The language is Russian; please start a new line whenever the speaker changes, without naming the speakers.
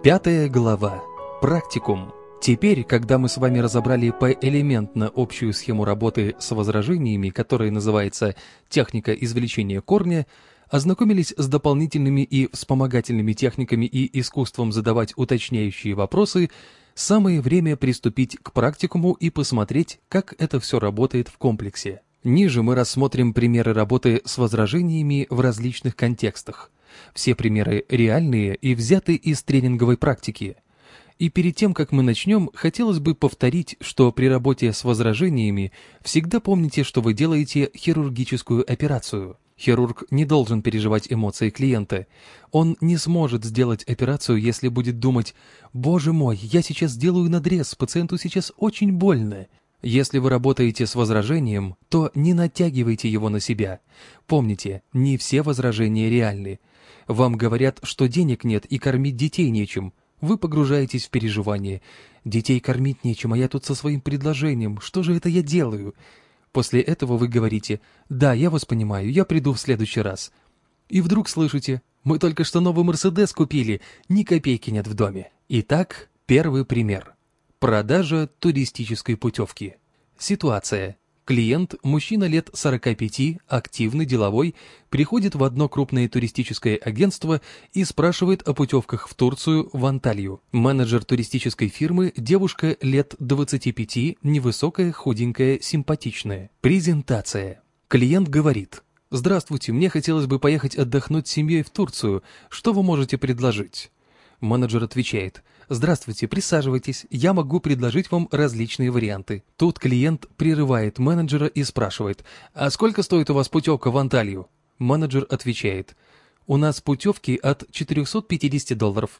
Пятая глава. Практикум. Теперь, когда мы с вами разобрали поэлементно общую схему работы с возражениями, которая называется «техника извлечения корня», ознакомились с дополнительными и вспомогательными техниками и искусством задавать уточняющие вопросы, самое время приступить к практикуму и посмотреть, как это все работает в комплексе. Ниже мы рассмотрим примеры работы с возражениями в различных контекстах. Все примеры реальные и взяты из тренинговой практики. И перед тем, как мы начнем, хотелось бы повторить, что при работе с возражениями всегда помните, что вы делаете хирургическую операцию. Хирург не должен переживать эмоции клиента. Он не сможет сделать операцию, если будет думать «Боже мой, я сейчас сделаю надрез, пациенту сейчас очень больно». Если вы работаете с возражением, то не натягивайте его на себя. Помните, не все возражения реальны. Вам говорят, что денег нет и кормить детей нечем. Вы погружаетесь в переживание. Детей кормить нечем, а я тут со своим предложением. Что же это я делаю? После этого вы говорите «Да, я вас понимаю, я приду в следующий раз». И вдруг слышите «Мы только что новый Мерседес купили, ни копейки нет в доме». Итак, первый пример. Продажа туристической путевки. Ситуация. Клиент, мужчина лет 45, активный, деловой, приходит в одно крупное туристическое агентство и спрашивает о путевках в Турцию, в Анталью. Менеджер туристической фирмы – девушка лет 25, невысокая, худенькая, симпатичная. Презентация. Клиент говорит – «Здравствуйте, мне хотелось бы поехать отдохнуть с семьей в Турцию. Что вы можете предложить?» Менеджер отвечает – «Здравствуйте, присаживайтесь, я могу предложить вам различные варианты». Тут клиент прерывает менеджера и спрашивает, «А сколько стоит у вас путевка в Анталию?» Менеджер отвечает, «У нас путевки от 450 долларов».